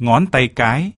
ngón tay cái.